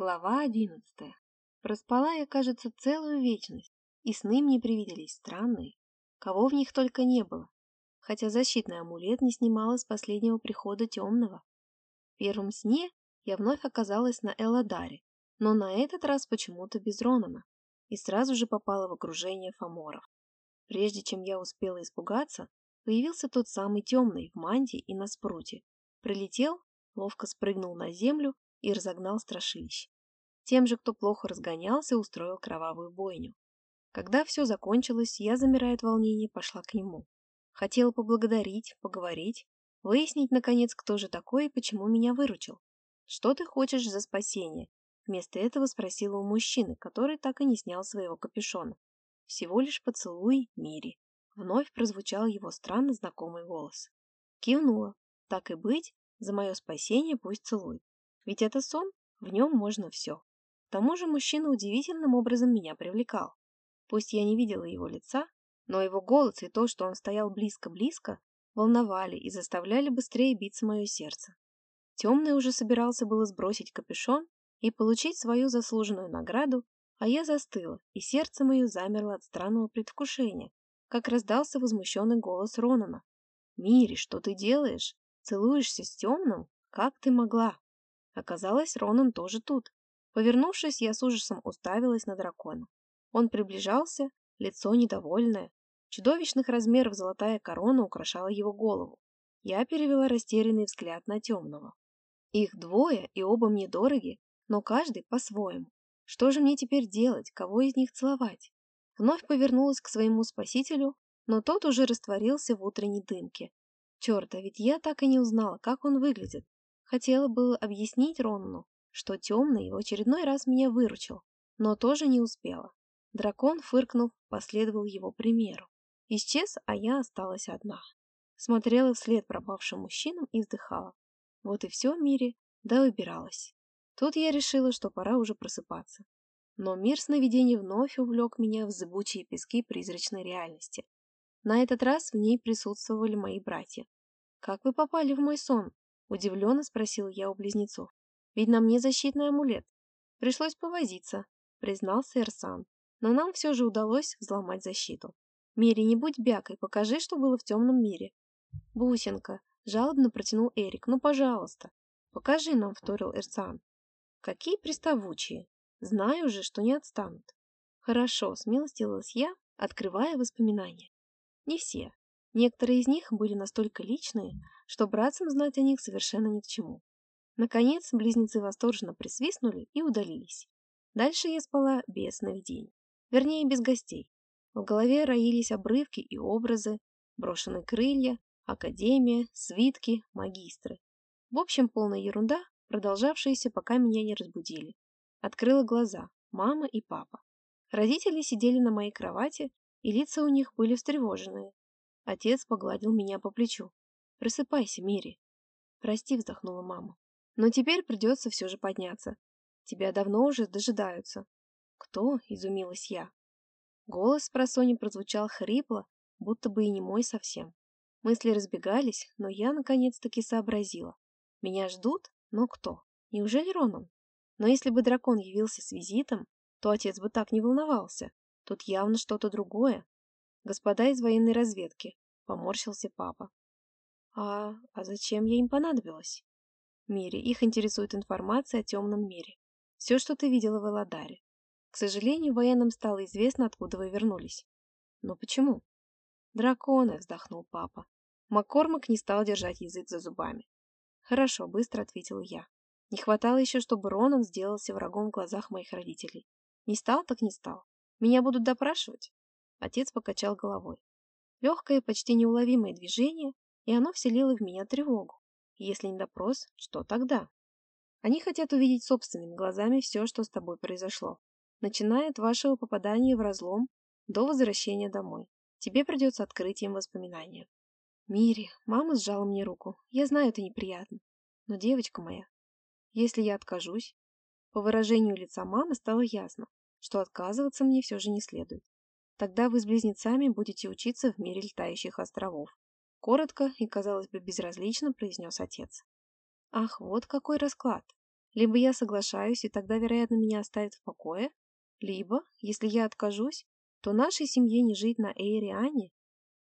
Глава одиннадцатая. Проспала я, кажется, целую вечность, и сны мне привиделись странные. Кого в них только не было. Хотя защитный амулет не снимала с последнего прихода темного. В первом сне я вновь оказалась на Эладаре, но на этот раз почему-то без Ронана, и сразу же попала в окружение фаморов. Прежде чем я успела испугаться, появился тот самый темный в мантии и на спруте. Прилетел, ловко спрыгнул на землю и разогнал страшилище. Тем же, кто плохо разгонялся, устроил кровавую бойню. Когда все закончилось, я, замирая от волнения, пошла к нему. Хотела поблагодарить, поговорить, выяснить, наконец, кто же такой и почему меня выручил. «Что ты хочешь за спасение?» Вместо этого спросила у мужчины, который так и не снял своего капюшона. «Всего лишь поцелуй, Мири». Вновь прозвучал его странно знакомый голос. Кивнула. «Так и быть, за мое спасение пусть целует. Ведь это сон, в нем можно все. К тому же мужчина удивительным образом меня привлекал. Пусть я не видела его лица, но его голос и то, что он стоял близко-близко, волновали и заставляли быстрее биться мое сердце. Темный уже собирался было сбросить капюшон и получить свою заслуженную награду, а я застыла, и сердце мое замерло от странного предвкушения, как раздался возмущенный голос Ронана. «Мири, что ты делаешь? Целуешься с темным? Как ты могла?» Оказалось, Ронан тоже тут. Повернувшись, я с ужасом уставилась на дракона. Он приближался, лицо недовольное. Чудовищных размеров золотая корона украшала его голову. Я перевела растерянный взгляд на темного. Их двое, и оба мне дороги, но каждый по-своему. Что же мне теперь делать, кого из них целовать? Вновь повернулась к своему спасителю, но тот уже растворился в утренней дымке. Черт, а ведь я так и не узнала, как он выглядит. Хотела было объяснить Ронну, что темный в очередной раз меня выручил, но тоже не успела. Дракон, фыркнув, последовал его примеру. Исчез, а я осталась одна. Смотрела вслед пропавшим мужчинам и вздыхала. Вот и все в мире, да выбиралась. Тут я решила, что пора уже просыпаться. Но мир сновидений вновь увлек меня в зыбучие пески призрачной реальности. На этот раз в ней присутствовали мои братья. «Как вы попали в мой сон?» Удивленно спросил я у близнецов. Ведь на мне защитный амулет. Пришлось повозиться, признался Эрсан. Но нам все же удалось взломать защиту. Мири, не будь бякой, покажи, что было в темном мире. Бусинка, жалобно протянул Эрик. Ну, пожалуйста. Покажи нам, вторил Эрсан. Какие приставучие. Знаю же, что не отстанут. Хорошо, смилостилась я, открывая воспоминания. Не все. Некоторые из них были настолько личные, что братцам знать о них совершенно ни к чему. Наконец, близнецы восторженно присвистнули и удалились. Дальше я спала без сновидений. Вернее, без гостей. В голове роились обрывки и образы, брошенные крылья, академия, свитки, магистры. В общем, полная ерунда, продолжавшаяся, пока меня не разбудили. Открыла глаза. Мама и папа. Родители сидели на моей кровати, и лица у них были встревоженные. Отец погладил меня по плечу. Просыпайся, Мири. Прости, вздохнула мама. Но теперь придется все же подняться. Тебя давно уже дожидаются. Кто? Изумилась я. Голос с просони прозвучал хрипло, будто бы и не мой совсем. Мысли разбегались, но я наконец-таки сообразила. Меня ждут? Но кто? Неужели Ронан? Но если бы дракон явился с визитом, то отец бы так не волновался. Тут явно что-то другое. Господа из военной разведки, поморщился папа. А, а зачем я им понадобилась? Мире, их интересует информация о темном мире. Все, что ты видела в Эладаре. К сожалению, военным стало известно, откуда вы вернулись. Но почему? Драконы, вздохнул папа. Маккормак не стал держать язык за зубами. Хорошо, быстро ответила я. Не хватало еще, чтобы Ронан сделался врагом в глазах моих родителей. Не стал, так не стал. Меня будут допрашивать? Отец покачал головой. Легкое, почти неуловимое движение, и оно вселило в меня тревогу. Если не допрос, что тогда? Они хотят увидеть собственными глазами все, что с тобой произошло, начиная от вашего попадания в разлом до возвращения домой. Тебе придется открыть им воспоминания. Мири, мама сжала мне руку. Я знаю, это неприятно. Но, девочка моя, если я откажусь... По выражению лица мамы стало ясно, что отказываться мне все же не следует. Тогда вы с близнецами будете учиться в мире летающих островов. Коротко и, казалось бы, безразлично произнес отец. Ах, вот какой расклад. Либо я соглашаюсь, и тогда, вероятно, меня оставят в покое, либо, если я откажусь, то нашей семье не жить на Эйриане.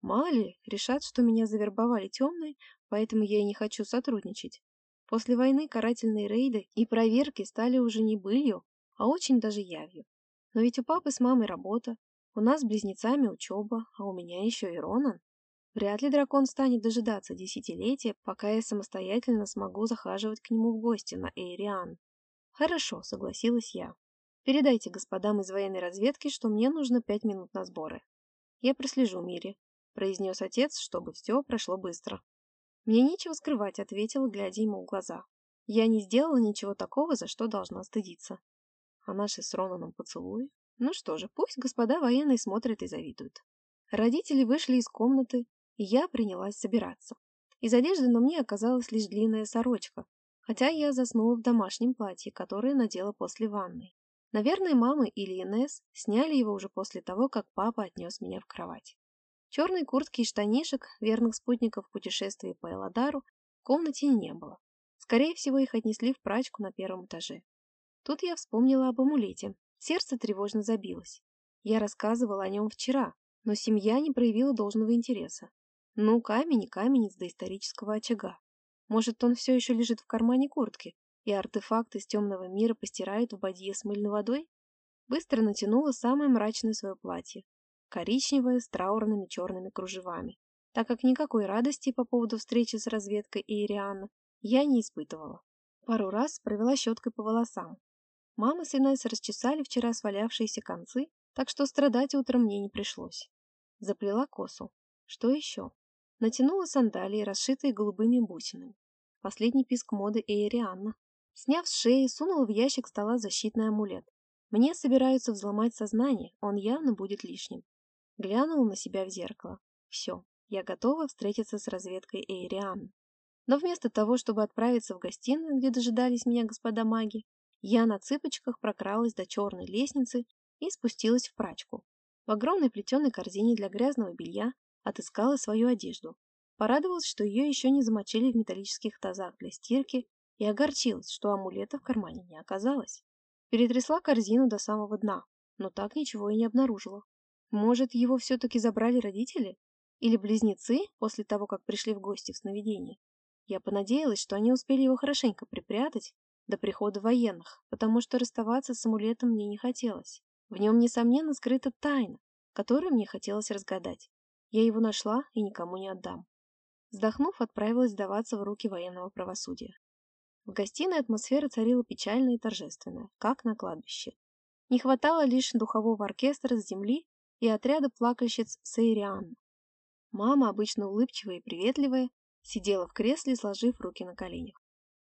Мало ли, решат, что меня завербовали темные, поэтому я и не хочу сотрудничать. После войны карательные рейды и проверки стали уже не былью, а очень даже явью. Но ведь у папы с мамой работа, у нас с близнецами учеба, а у меня еще и Ронан. Вряд ли дракон станет дожидаться десятилетия, пока я самостоятельно смогу захаживать к нему в гости на Эйриан. Хорошо, согласилась я. Передайте господам из военной разведки, что мне нужно пять минут на сборы. Я прослежу Мире, произнес отец, чтобы все прошло быстро. Мне нечего скрывать, ответила, глядя ему в глаза. Я не сделала ничего такого, за что должна стыдиться. А наши с Ронаном поцелуи? Ну что же, пусть господа военные смотрят и завидуют. Родители вышли из комнаты, и я принялась собираться. Из одежды на мне оказалась лишь длинная сорочка, хотя я заснула в домашнем платье, которое надела после ванной. Наверное, мама или Инесс сняли его уже после того, как папа отнес меня в кровать. Черной куртки и штанишек, верных спутников путешествия по Эладару, в комнате не было. Скорее всего, их отнесли в прачку на первом этаже. Тут я вспомнила об амулете. Сердце тревожно забилось. Я рассказывала о нем вчера, но семья не проявила должного интереса. Ну, камень и камень из доисторического очага. Может, он все еще лежит в кармане куртки, и артефакт из темного мира постирают в бадье с мыльной водой? Быстро натянула самое мрачное свое платье, коричневое с траурными черными кружевами, так как никакой радости по поводу встречи с разведкой Ириана я не испытывала. Пару раз провела щеткой по волосам. Мама с Инесс расчесали вчера свалявшиеся концы, так что страдать утром мне не пришлось. Заплела косу. Что еще? Натянула сандалии, расшитые голубыми бусинами. Последний писк моды Эйрианна. Сняв с шеи, сунула в ящик стола защитный амулет. Мне собираются взломать сознание, он явно будет лишним. Глянула на себя в зеркало. Все, я готова встретиться с разведкой Эйриан. Но вместо того, чтобы отправиться в гостиную, где дожидались меня господа маги, я на цыпочках прокралась до черной лестницы и спустилась в прачку. В огромной плетеной корзине для грязного белья отыскала свою одежду. Порадовалась, что ее еще не замочили в металлических тазах для стирки, и огорчилась, что амулета в кармане не оказалось. Перетрясла корзину до самого дна, но так ничего и не обнаружила. Может, его все-таки забрали родители? Или близнецы после того, как пришли в гости в сновидение? Я понадеялась, что они успели его хорошенько припрятать до прихода военных, потому что расставаться с амулетом мне не хотелось. В нем, несомненно, скрыта тайна, которую мне хотелось разгадать. Я его нашла и никому не отдам. Вздохнув, отправилась сдаваться в руки военного правосудия. В гостиной атмосфера царила печальная и торжественная, как на кладбище. Не хватало лишь духового оркестра с земли и отряда плакальщиц Сейриан. Мама, обычно улыбчивая и приветливая, сидела в кресле, сложив руки на коленях.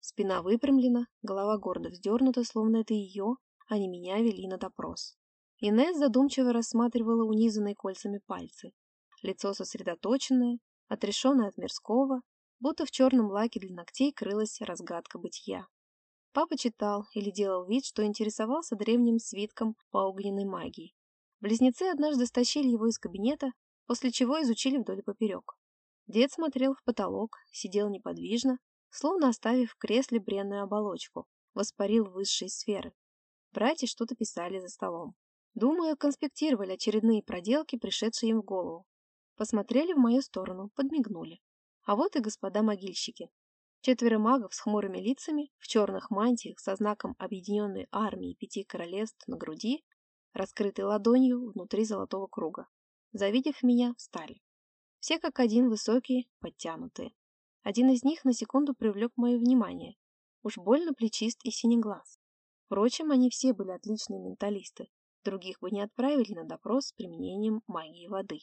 Спина выпрямлена, голова гордо вздернута, словно это ее, а не меня вели на допрос. Инесс задумчиво рассматривала унизанные кольцами пальцы. Лицо сосредоточенное, отрешенное от мирского, будто в черном лаке для ногтей крылась разгадка бытия. Папа читал или делал вид, что интересовался древним свитком по огненной магии. Близнецы однажды стащили его из кабинета, после чего изучили вдоль и поперек. Дед смотрел в потолок, сидел неподвижно, словно оставив в кресле бренную оболочку, воспарил высшие сферы. Братья что-то писали за столом. Думаю, конспектировали очередные проделки, пришедшие им в голову. Посмотрели в мою сторону, подмигнули. А вот и господа могильщики. Четверо магов с хмурыми лицами, в черных мантиях со знаком Объединенной Армии Пяти Королевств на груди, раскрытой ладонью внутри золотого круга. Завидев меня, встали. Все как один высокие, подтянутые. Один из них на секунду привлек мое внимание. Уж больно плечист и синеглаз. Впрочем, они все были отличные менталисты. Других бы не отправили на допрос с применением магии воды.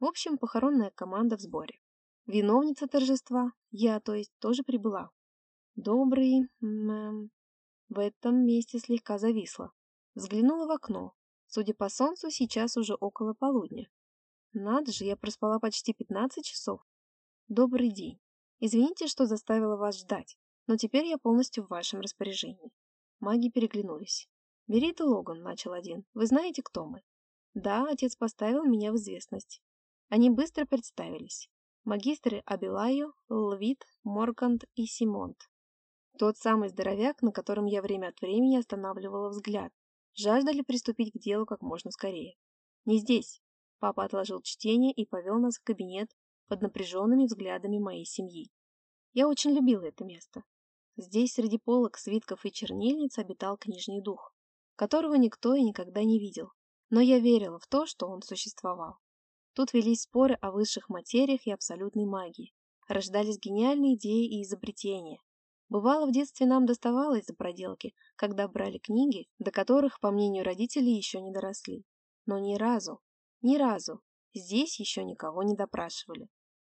В общем, похоронная команда в сборе. Виновница торжества, я, то есть, тоже прибыла. Добрый... Эм, в этом месте слегка зависла. Взглянула в окно. Судя по солнцу, сейчас уже около полудня. Надо же, я проспала почти 15 часов. Добрый день. Извините, что заставила вас ждать, но теперь я полностью в вашем распоряжении. Маги переглянулись. Берит Логан, начал один. Вы знаете, кто мы? Да, отец поставил меня в известность. Они быстро представились. Магистры Абилаю, Лвит, Моргант и Симонт. Тот самый здоровяк, на котором я время от времени останавливала взгляд. Жаждали приступить к делу как можно скорее. «Не здесь!» Папа отложил чтение и повел нас в кабинет под напряженными взглядами моей семьи. Я очень любила это место. Здесь среди полок, свитков и чернильниц обитал книжный дух, которого никто и никогда не видел. Но я верила в то, что он существовал. Тут велись споры о высших материях и абсолютной магии. Рождались гениальные идеи и изобретения. Бывало, в детстве нам доставалось за проделки, когда брали книги, до которых, по мнению родителей, еще не доросли. Но ни разу, ни разу здесь еще никого не допрашивали.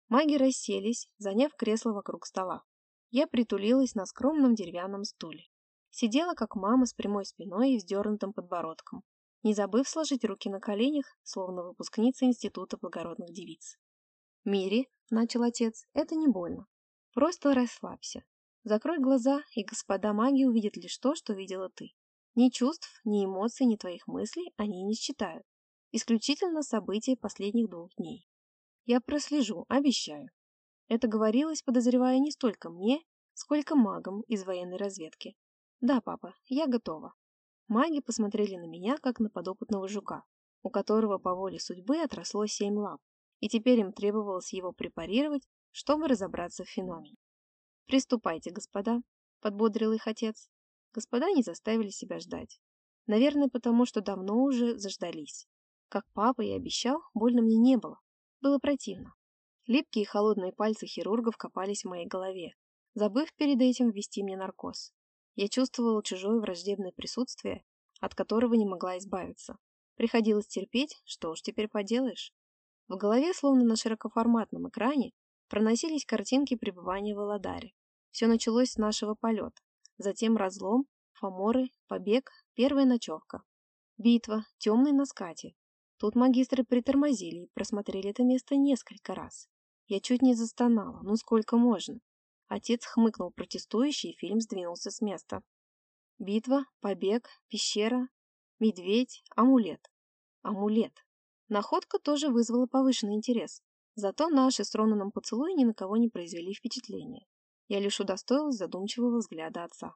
Маги расселись, заняв кресло вокруг стола. Я притулилась на скромном деревянном стуле. Сидела, как мама, с прямой спиной и вздернутым подбородком, не забыв сложить руки на коленях, словно выпускница Института благородных девиц. «Мири», — начал отец, — «это не больно. Просто расслабься. Закрой глаза, и господа маги увидят лишь то, что видела ты. Ни чувств, ни эмоций, ни твоих мыслей они не считают. Исключительно события последних двух дней. Я прослежу, обещаю. Это говорилось, подозревая не столько мне, сколько магам из военной разведки. Да, папа, я готова. Маги посмотрели на меня, как на подопытного жука, у которого по воле судьбы отросло семь лап, и теперь им требовалось его препарировать, чтобы разобраться в феномене. «Приступайте, господа», — подбодрил их отец. Господа не заставили себя ждать. Наверное, потому что давно уже заждались. Как папа и обещал, больно мне не было. Было противно. Липкие холодные пальцы хирургов копались в моей голове, забыв перед этим ввести мне наркоз. Я чувствовала чужое враждебное присутствие, от которого не могла избавиться. Приходилось терпеть, что уж теперь поделаешь. В голове, словно на широкоформатном экране, проносились картинки пребывания в Эладаре. Все началось с нашего полета. Затем разлом, фаморы, побег, первая ночевка. Битва, темный на скате. Тут магистры притормозили и просмотрели это место несколько раз. Я чуть не застонала, ну сколько можно. Отец хмыкнул протестующий, и фильм сдвинулся с места. Битва, побег, пещера, медведь, амулет. Амулет. Находка тоже вызвала повышенный интерес. Зато наши с Ронаном поцелуи ни на кого не произвели впечатления. Я лишь удостоилась задумчивого взгляда отца.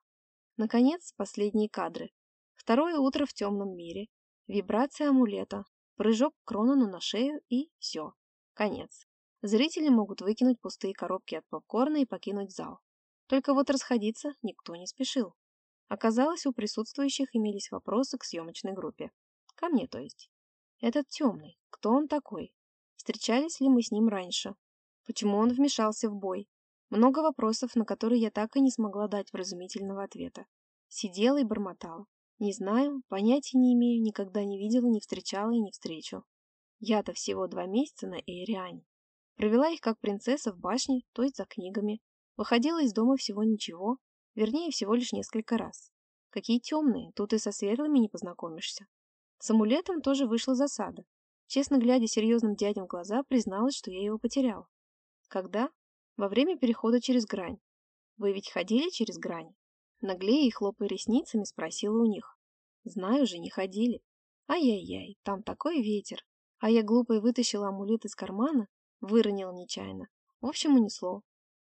Наконец, последние кадры. Второе утро в темном мире. Вибрация амулета. Прыжок к на шею и все. Конец. Зрители могут выкинуть пустые коробки от попкорна и покинуть зал. Только вот расходиться никто не спешил. Оказалось, у присутствующих имелись вопросы к съемочной группе. Ко мне, то есть. Этот темный. Кто он такой? Встречались ли мы с ним раньше? Почему он вмешался в бой? Много вопросов, на которые я так и не смогла дать вразумительного ответа. Сидела и бормотала. Не знаю, понятия не имею, никогда не видела, не встречала и не встречу. Я-то всего два месяца на Эйриане. Провела их как принцесса в башне, то есть за книгами. Выходила из дома всего ничего, вернее, всего лишь несколько раз. Какие темные, тут и со светлыми не познакомишься. С амулетом тоже вышла засада. Честно глядя серьезным дядям в глаза, призналась, что я его потеряла. Когда? Во время перехода через грань. Вы ведь ходили через грань? Наглея и хлопая ресницами, спросила у них. Знаю же, не ходили. Ай-яй-яй, там такой ветер. А я глупой вытащила амулет из кармана, выронила нечаянно. В общем, унесло.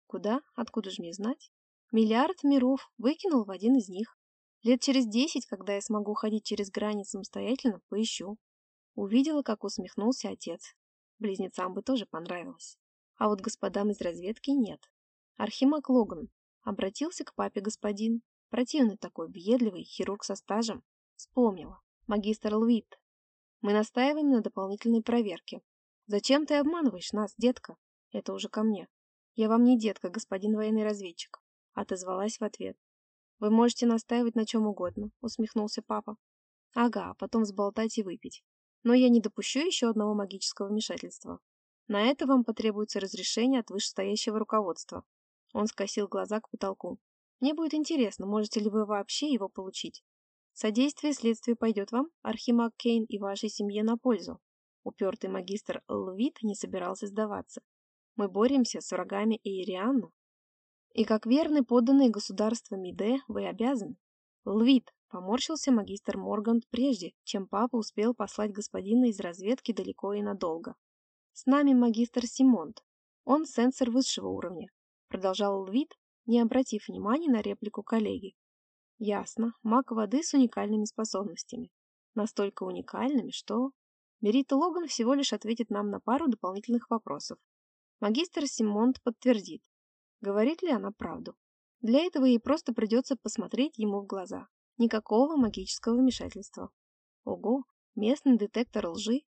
Куда? Откуда же мне знать? Миллиард миров выкинул в один из них. Лет через десять, когда я смогу ходить через грани самостоятельно, поищу. Увидела, как усмехнулся отец. Близнецам бы тоже понравилось. А вот господам из разведки нет. Архимаг Логан обратился к папе господин. Противный такой, въедливый, хирург со стажем. Вспомнила. Магистр Лвит. Мы настаиваем на дополнительной проверке. Зачем ты обманываешь нас, детка? Это уже ко мне. Я вам не детка, господин военный разведчик. Отозвалась в ответ. Вы можете настаивать на чем угодно, усмехнулся папа. Ага, потом сболтать и выпить. Но я не допущу еще одного магического вмешательства. На это вам потребуется разрешение от вышестоящего руководства. Он скосил глаза к потолку. Мне будет интересно, можете ли вы вообще его получить. Содействие следствию пойдет вам, Архимаг Кейн, и вашей семье на пользу. Упертый магистр Лвит не собирался сдаваться. Мы боремся с врагами Эйрианна. И как верный подданный государства Миде вы обязаны. Лвит, поморщился магистр Моргант прежде, чем папа успел послать господина из разведки далеко и надолго. С нами магистр Симонт. Он сенсор высшего уровня. Продолжал Лвит, не обратив внимания на реплику коллеги. Ясно, маг воды с уникальными способностями. Настолько уникальными, что... Мерита Логан всего лишь ответит нам на пару дополнительных вопросов. Магистр Симонт подтвердит, говорит ли она правду. Для этого ей просто придется посмотреть ему в глаза. Никакого магического вмешательства. Ого, местный детектор лжи.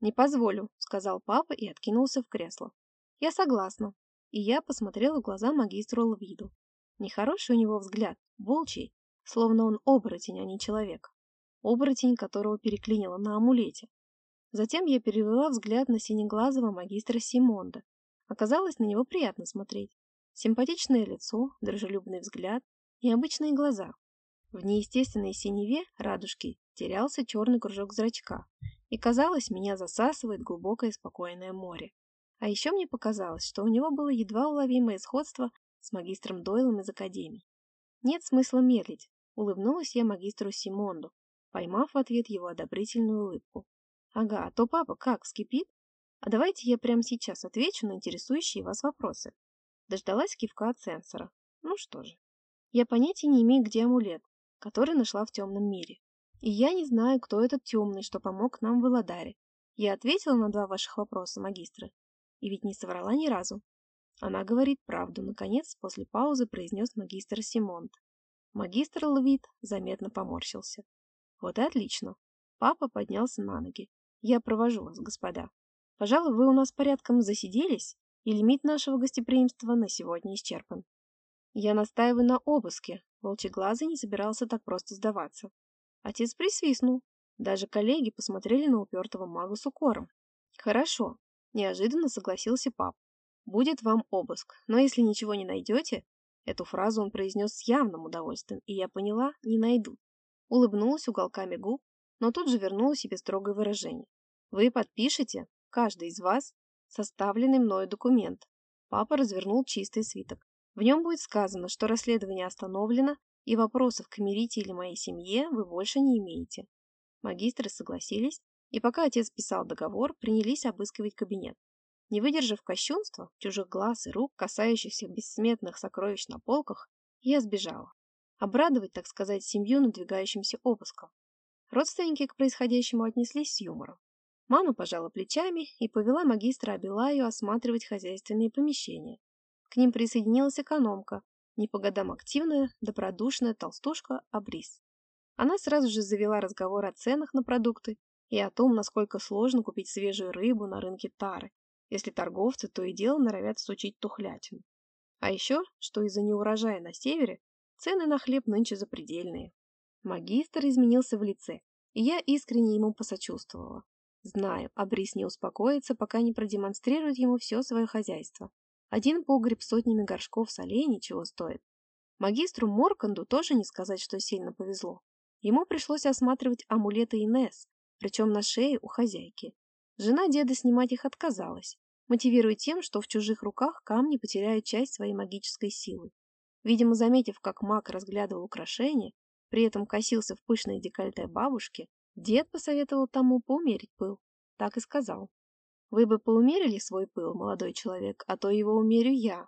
Не позволю, сказал папа и откинулся в кресло. Я согласна. И я посмотрела в глаза магистру Лвиду. Нехороший у него взгляд, волчий, словно он оборотень, а не человек. Оборотень, которого переклинило на амулете. Затем я перевела взгляд на синеглазого магистра Симонда. Оказалось, на него приятно смотреть. Симпатичное лицо, дружелюбный взгляд, необычные глаза. В неестественной синеве радужки терялся черный кружок зрачка, и казалось, меня засасывает глубокое спокойное море. А еще мне показалось, что у него было едва уловимое сходство с магистром Дойлом из Академии. Нет смысла медлить, улыбнулась я магистру Симонду, поймав в ответ его одобрительную улыбку. Ага, а то папа как, скипит? А давайте я прямо сейчас отвечу на интересующие вас вопросы. Дождалась кивка от сенсора. Ну что же. Я понятия не имею, где амулет, который нашла в темном мире. И я не знаю, кто этот темный, что помог нам в Эладаре. Я ответила на два ваших вопроса, магистры. И ведь не соврала ни разу. Она говорит правду, наконец, после паузы произнес магистр Симонт. Магистр Лвит заметно поморщился. Вот и отлично. Папа поднялся на ноги. Я провожу вас, господа. Пожалуй, вы у нас порядком засиделись, и лимит нашего гостеприимства на сегодня исчерпан. Я настаиваю на обыске. Волчеглазый не собирался так просто сдаваться. Отец присвистнул. Даже коллеги посмотрели на упертого мага с укором. Хорошо, неожиданно согласился пап. Будет вам обыск, но если ничего не найдете... Эту фразу он произнес с явным удовольствием, и я поняла, не найду. Улыбнулась уголками губ, но тут же вернула себе строгое выражение. Вы подпишете, каждый из вас, составленный мною документ. Папа развернул чистый свиток. В нем будет сказано, что расследование остановлено, и вопросов к Мерите или моей семье вы больше не имеете. Магистры согласились, и пока отец писал договор, принялись обыскивать кабинет. Не выдержав кощунства, чужих глаз и рук, касающихся бессмертных сокровищ на полках, я сбежала обрадовать, так сказать, семью надвигающимся обыском. Родственники к происходящему отнеслись с юмором. Мама пожала плечами и повела магистра Абилаю осматривать хозяйственные помещения. К ним присоединилась экономка, не по годам активная, добродушная толстушка Абрис. Она сразу же завела разговор о ценах на продукты и о том, насколько сложно купить свежую рыбу на рынке Тары, если торговцы то и дело норовят сучить тухлятину. А еще, что из-за неурожая на севере Цены на хлеб нынче запредельные. Магистр изменился в лице, и я искренне ему посочувствовала. Знаю, Абрис не успокоится, пока не продемонстрирует ему все свое хозяйство. Один погреб сотнями горшков солей ничего стоит. Магистру Морканду тоже не сказать, что сильно повезло. Ему пришлось осматривать амулеты Инес, причем на шее у хозяйки. Жена деда снимать их отказалась, мотивируя тем, что в чужих руках камни потеряют часть своей магической силы. Видимо, заметив, как маг разглядывал украшения, при этом косился в пышное декольте бабушки, дед посоветовал тому поумерить пыл. Так и сказал. «Вы бы поумерили свой пыл, молодой человек, а то его умерю я».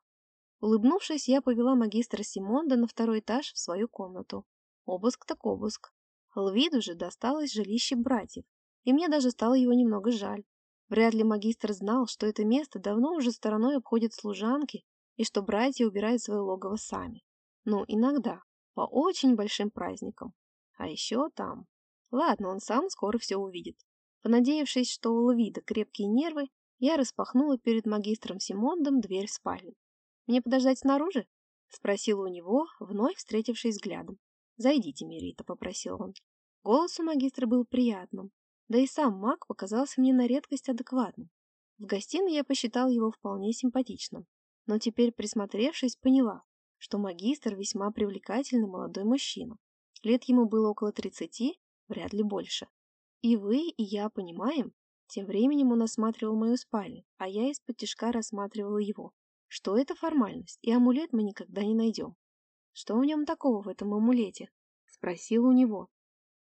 Улыбнувшись, я повела магистра Симонда на второй этаж в свою комнату. Обыск так обыск. Лвиду же досталось жилище братьев, и мне даже стало его немного жаль. Вряд ли магистр знал, что это место давно уже стороной обходят служанки и что братья убирают свое логово сами. Ну, иногда, по очень большим праздникам. А еще там... Ладно, он сам скоро все увидит. Понадеявшись, что у Лвида крепкие нервы, я распахнула перед магистром Симондом дверь в спальню. «Мне подождать снаружи?» — спросила у него, вновь встретившись взглядом. «Зайдите, Мерита», — попросил он. Голос у магистра был приятным, да и сам маг показался мне на редкость адекватным. В гостиной я посчитал его вполне симпатичным но теперь, присмотревшись, поняла, что магистр весьма привлекательный молодой мужчина. Лет ему было около тридцати, вряд ли больше. И вы, и я понимаем, тем временем он осматривал мою спальню, а я из-под рассматривала его. Что это формальность, и амулет мы никогда не найдем. Что в нем такого в этом амулете? Спросила у него.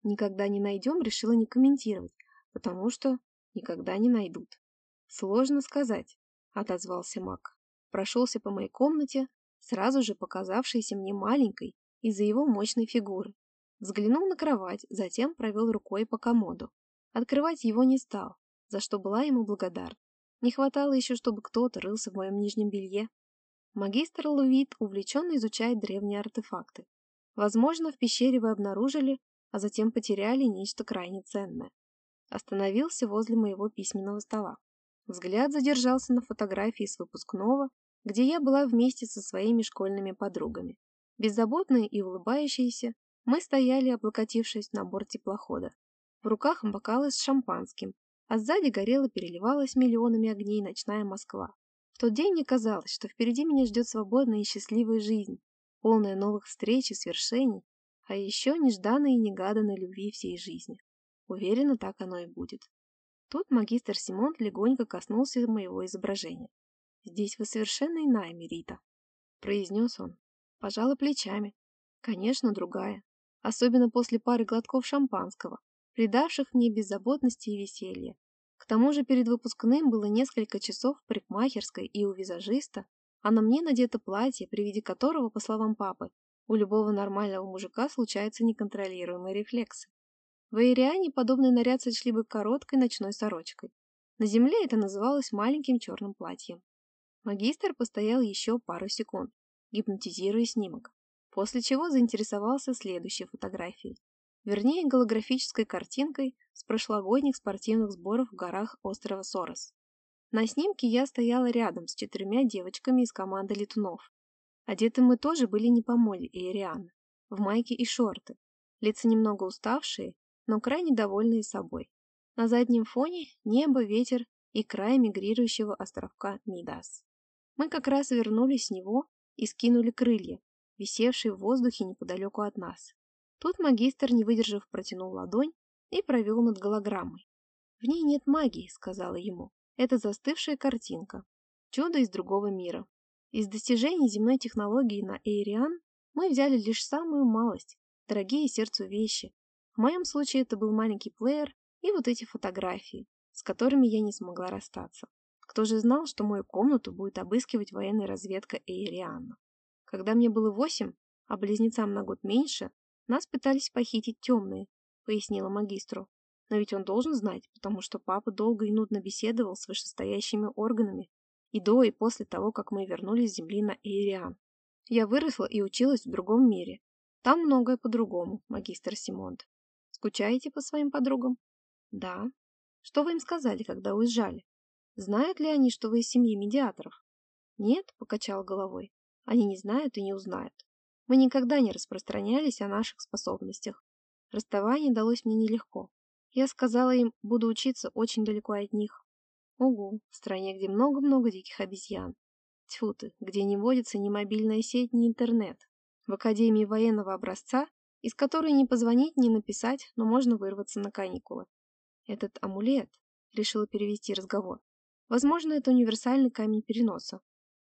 Никогда не найдем, решила не комментировать, потому что никогда не найдут. Сложно сказать, отозвался маг прошелся по моей комнате, сразу же показавшейся мне маленькой из-за его мощной фигуры. Взглянул на кровать, затем провел рукой по комоду. Открывать его не стал, за что была ему благодарна. Не хватало еще, чтобы кто-то рылся в моем нижнем белье. Магистр Лувит увлеченно изучает древние артефакты. Возможно, в пещере вы обнаружили, а затем потеряли нечто крайне ценное. Остановился возле моего письменного стола. Взгляд задержался на фотографии с выпускного, где я была вместе со своими школьными подругами. Беззаботные и улыбающиеся, мы стояли, облокотившись на борт теплохода. В руках бокалы с шампанским, а сзади горела переливалась миллионами огней ночная Москва. В тот день мне казалось, что впереди меня ждет свободная и счастливая жизнь, полная новых встреч и свершений, а еще нежданной и негаданной любви всей жизни. Уверена, так оно и будет. Тут магистр Симон легонько коснулся моего изображения. «Здесь вы совершенно иная, Мерита», — произнес он. Пожала плечами. Конечно, другая. Особенно после пары глотков шампанского, придавших мне беззаботности и веселья. К тому же перед выпускным было несколько часов в парикмахерской и у визажиста, а на мне надето платье, при виде которого, по словам папы, у любого нормального мужика случаются неконтролируемые рефлексы. В Ириане подобный наряд сочли бы короткой ночной сорочкой. На земле это называлось маленьким черным платьем. Магистр постоял еще пару секунд, гипнотизируя снимок, после чего заинтересовался следующей фотографией вернее голографической картинкой с прошлогодних спортивных сборов в горах острова Сорос. На снимке я стояла рядом с четырьмя девочками из команды летунов. Одеты мы тоже были не по моде Ирианы, в майке и шорты, лица немного уставшие, но крайне довольные собой. На заднем фоне небо, ветер и край мигрирующего островка Мидас. Мы как раз вернулись с него и скинули крылья, висевшие в воздухе неподалеку от нас. Тут магистр, не выдержав, протянул ладонь и провел над голограммой. «В ней нет магии», — сказала ему. «Это застывшая картинка. Чудо из другого мира. Из достижений земной технологии на Эйриан мы взяли лишь самую малость, дорогие сердцу вещи. В моем случае это был маленький плеер и вот эти фотографии, с которыми я не смогла расстаться. Кто же знал, что мою комнату будет обыскивать военная разведка Эйриана? Когда мне было восемь, а близнецам на год меньше, нас пытались похитить темные, пояснила магистру. Но ведь он должен знать, потому что папа долго и нудно беседовал с вышестоящими органами и до, и после того, как мы вернулись с Земли на Эйриан. Я выросла и училась в другом мире. Там многое по-другому, магистр Симонт. Скучаете по своим подругам? Да. Что вы им сказали, когда уезжали? Знают ли они, что вы из семьи медиаторов? Нет, покачал головой. Они не знают и не узнают. Мы никогда не распространялись о наших способностях. Расставание далось мне нелегко. Я сказала им, буду учиться очень далеко от них. Угу, в стране, где много-много диких обезьян. Тьфу ты, где не водится ни мобильная сеть, ни интернет. В Академии военного образца, из которой не позвонить, не написать, но можно вырваться на каникулы. Этот амулет, решила перевести разговор. Возможно, это универсальный камень переноса.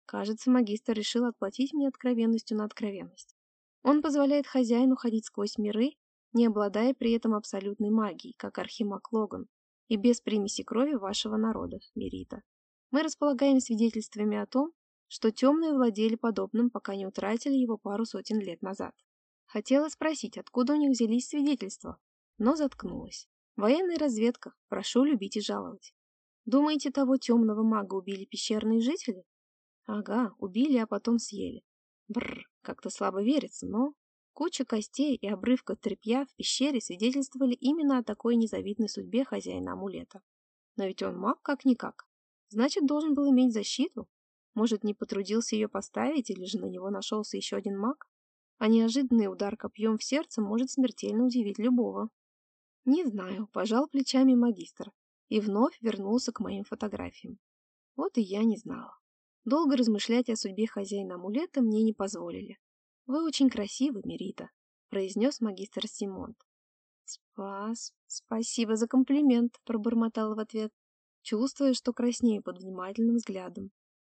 Кажется, магистр решил отплатить мне откровенностью на откровенность. Он позволяет хозяину ходить сквозь миры, не обладая при этом абсолютной магией, как Архимаг Логан, и без примеси крови вашего народа, Мерита. Мы располагаем свидетельствами о том, что темные владели подобным, пока не утратили его пару сотен лет назад. Хотела спросить, откуда у них взялись свидетельства, но заткнулась. Военная разведка, прошу любить и жаловать. Думаете, того темного мага убили пещерные жители? Ага, убили, а потом съели. Бррр, как-то слабо верится, но... Куча костей и обрывка тряпья в пещере свидетельствовали именно о такой незавидной судьбе хозяина амулета. Но ведь он маг как-никак. Значит, должен был иметь защиту. Может, не потрудился ее поставить, или же на него нашелся еще один маг? А неожиданный удар копьем в сердце может смертельно удивить любого. Не знаю, пожал плечами магистр и вновь вернулся к моим фотографиям. Вот и я не знала. Долго размышлять о судьбе хозяина амулета мне не позволили. «Вы очень красивы, Мерита», — произнес магистр Симонт. «Спас, спасибо за комплимент», — пробормотал в ответ, чувствуя, что краснею под внимательным взглядом.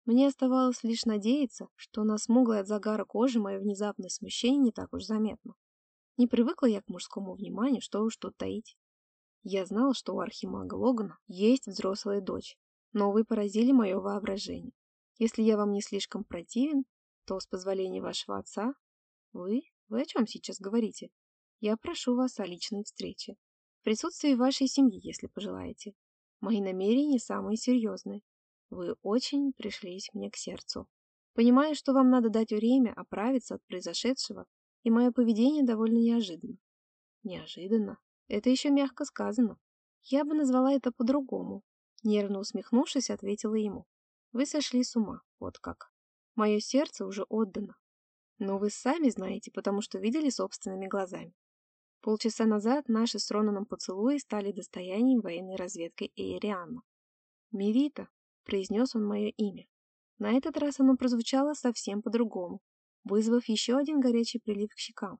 Мне оставалось лишь надеяться, что на смуглой от загара кожи мое внезапное смущение не так уж заметно. Не привыкла я к мужскому вниманию, что уж тут таить. Я знал, что у архимага Логана есть взрослая дочь, но вы поразили мое воображение. Если я вам не слишком противен, что, с позволения вашего отца? Вы? Вы о чем сейчас говорите? Я прошу вас о личной встрече. В присутствии вашей семьи, если пожелаете. Мои намерения самые серьезные. Вы очень пришлись мне к сердцу. Понимаю, что вам надо дать время оправиться от произошедшего, и мое поведение довольно неожиданно. Неожиданно? Это еще мягко сказано. Я бы назвала это по-другому. Нервно усмехнувшись, ответила ему. Вы сошли с ума, вот как. Мое сердце уже отдано. Но вы сами знаете, потому что видели собственными глазами. Полчаса назад наши с Ронаном поцелуи стали достоянием военной разведки Эйриана. «Мирита», — произнес он мое имя. На этот раз оно прозвучало совсем по-другому, вызвав еще один горячий прилив к щекам.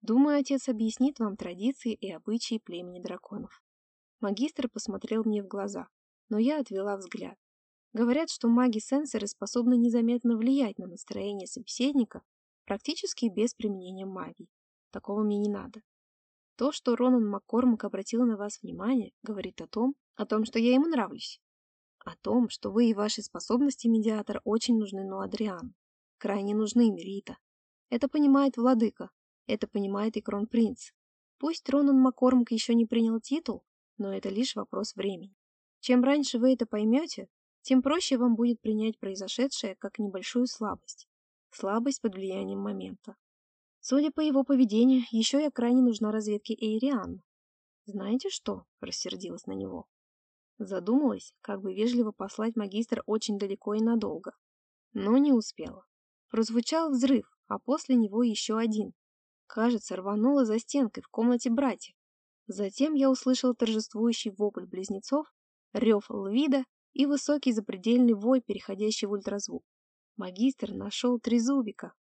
Думаю, отец объяснит вам традиции и обычаи племени драконов. Магистр посмотрел мне в глаза, но я отвела взгляд. Говорят, что маги-сенсоры способны незаметно влиять на настроение собеседника практически без применения магии. Такого мне не надо. То, что Ронан Маккормак обратил на вас внимание, говорит о том, о том, что я ему нравлюсь. О том, что вы и ваши способности, медиатор, очень нужны Нуадриану. Крайне нужны, Мерита. Это понимает владыка. Это понимает и кронпринц. Пусть Ронан Маккормак еще не принял титул, но это лишь вопрос времени. Чем раньше вы это поймете, тем проще вам будет принять произошедшее как небольшую слабость. Слабость под влиянием момента. Судя по его поведению, еще я крайне нужна разведке Эйриан. Знаете что? Рассердилась на него. Задумалась, как бы вежливо послать магистра очень далеко и надолго. Но не успела. Прозвучал взрыв, а после него еще один. Кажется, рвануло за стенкой в комнате братьев. Затем я услышал торжествующий вопль близнецов, рев лвида и высокий запредельный вой, переходящий в ультразвук. Магистр нашел трезубика.